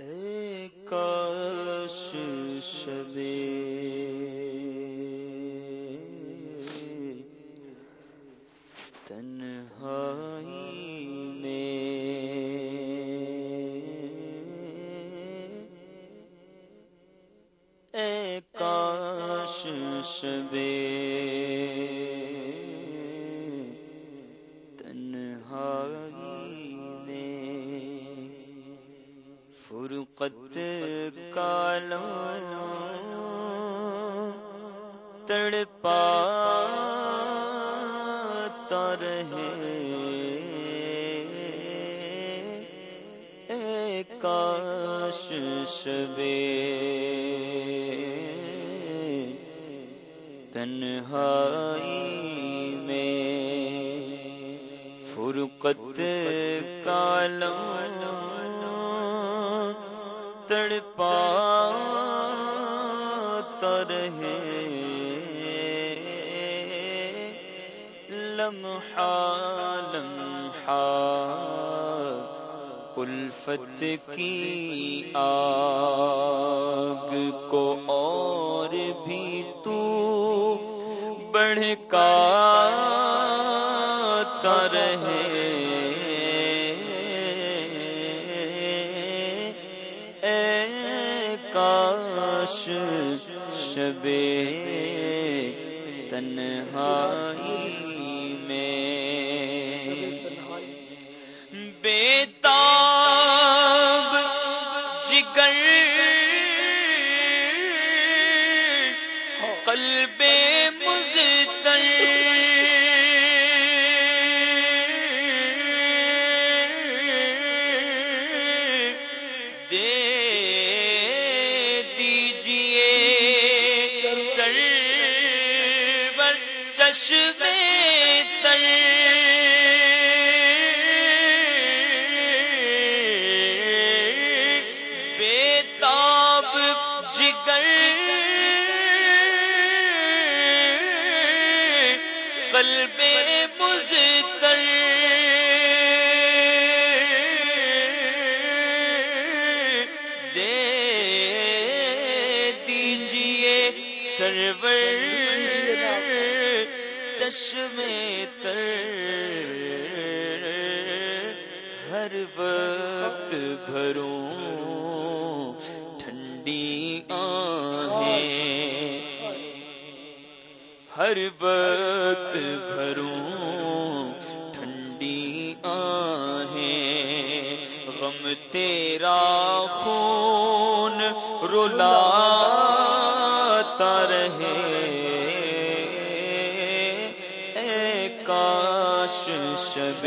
اے کاش شبے فرقت کالو تڑپا رہے کاش شبے تنہائی میں فرقت کالم تڑپا رہے۔ لمحہ لمحہ الفت کی آ تنہائی چشم تر بے تاب جگر۔ قلب مزتر۔ دے دیجیے سرور۔ چشم تر ہر وقت بھروں ٹھنڈی آہیں ہر وقت بھروں ٹھنڈی آہیں غم تیرا خون رلا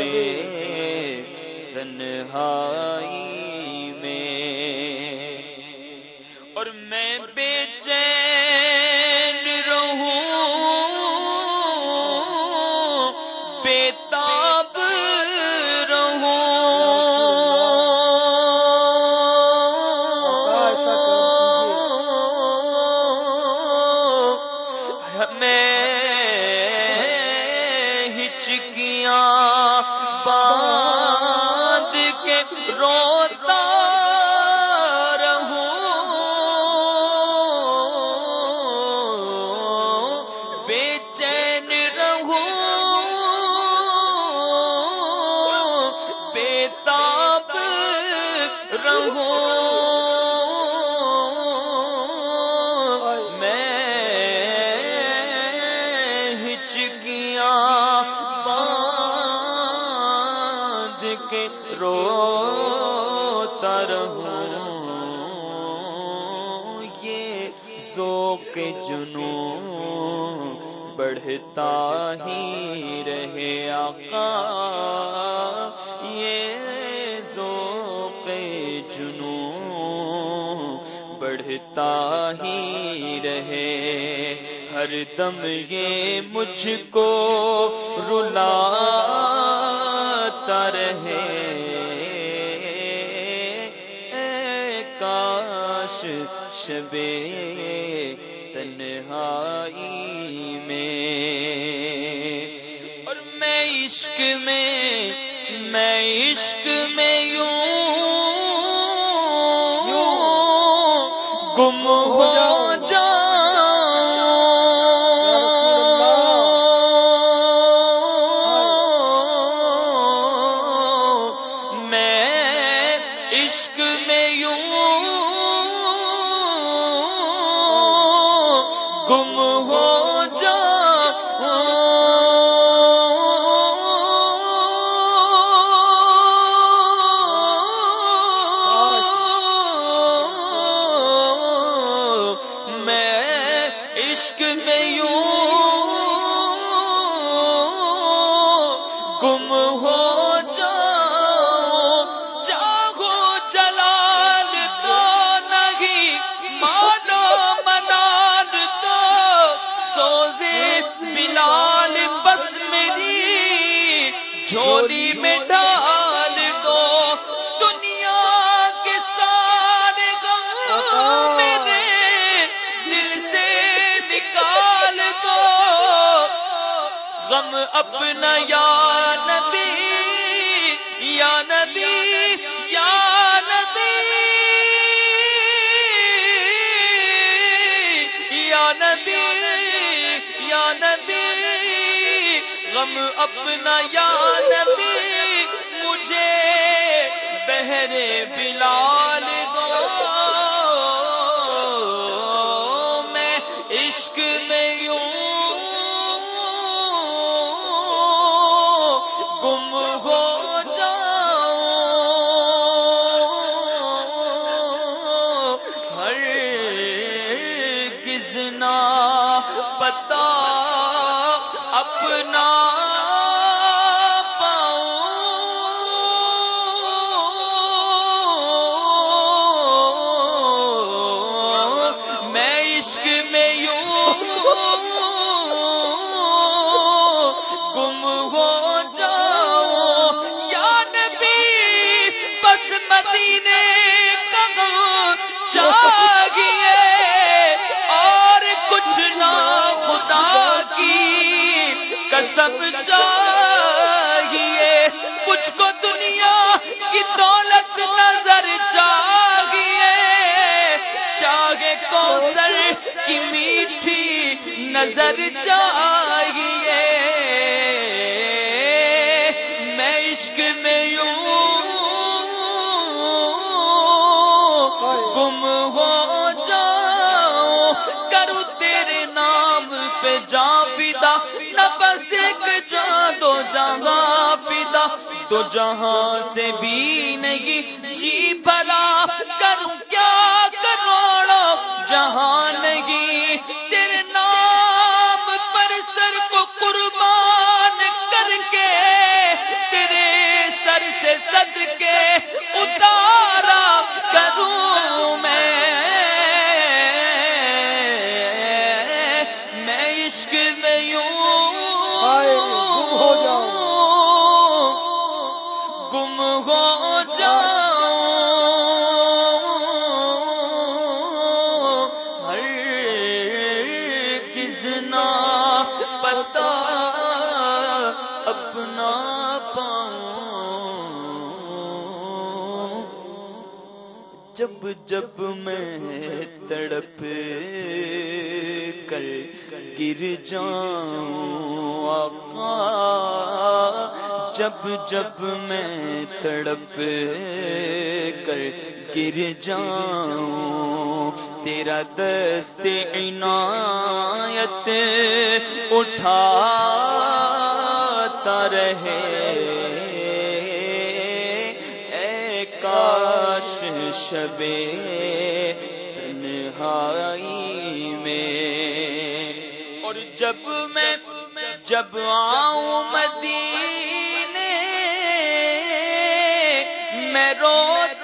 میں تنہائی میں اور میں بے چین رہوں بے کے جنو بڑھتا ہی رہے آقا۔ یہ ذوق جنو بڑھتا ہی رہے۔ ہر دم یہ مجھ کو شب تنہائی میں اور میں عشق میں میں عشق میں یوں عشق میں یوں گم ہو تو مانو تو۔ بلال بس میری جھولی میں ڈال۔ غم اپنا یا نبی یا نبی یا نبی۔ یا نبی یا نبی۔ غم اپنا یا نبی، مجھے بہرے بلال کسنا پتا اپنا سب چاہیے۔ کچھ کو دنیا کی دولت نظر چاہیے۔ کو سل کی میٹھی نظر چاہیے۔ تو جہاں سے بھی نہیں جی بلا کروں کیا کروڑا جہاں نہیں، تیرے نام پر سر کو قربان کر کے، تیرے سر سے صدقے کے ہو جاؤ۔ ہر کسنا پتا اپنا پاؤں۔ جب جب میں تڑپ کر گر جاؤں۔ جب جب میں تڑپ کر گر جاؤں، تیرا دست عنایت اٹھاتا رہے۔ اے کاش شبے تنہائی میں۔ اور جب میں جب آؤں مدینے میں روتا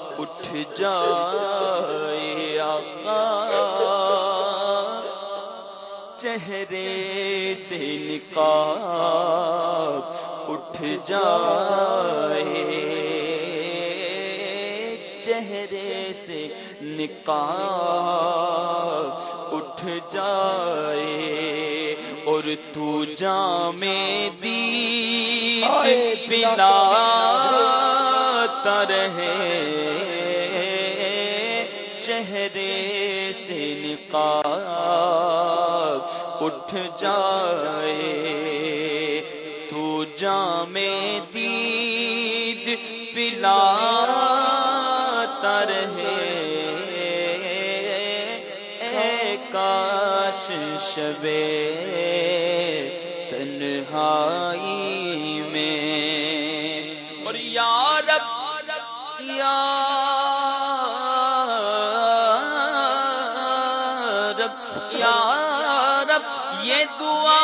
جائے آقا۔ چہرے سے نکال اٹھ جائے۔ چہرے سے نکال اٹھ جائے۔ اور تو جام دی رہے چہرے نکال اٹھ جائے، تو جام دید پلا رہے اے کاش شبے تنہائی میں۔ اور یار رب دعا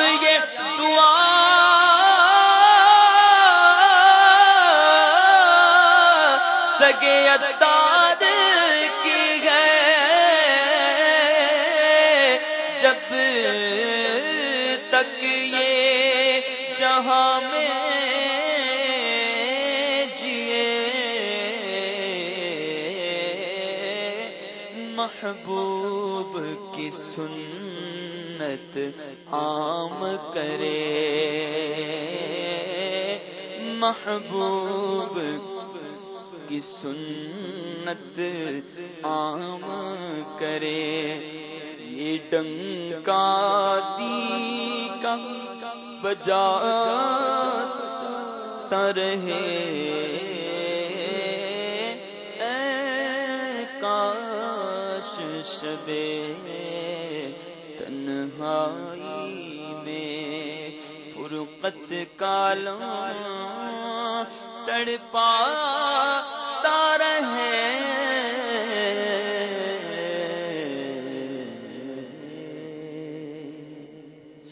رب محبوب کی سنت عام کرے۔ محبوب کی سنت عام کرے۔ یہ ڈنکا دی کا بجا رہے۔ شب تنہائی میں فرقت کالا تڑپا تارہ ہے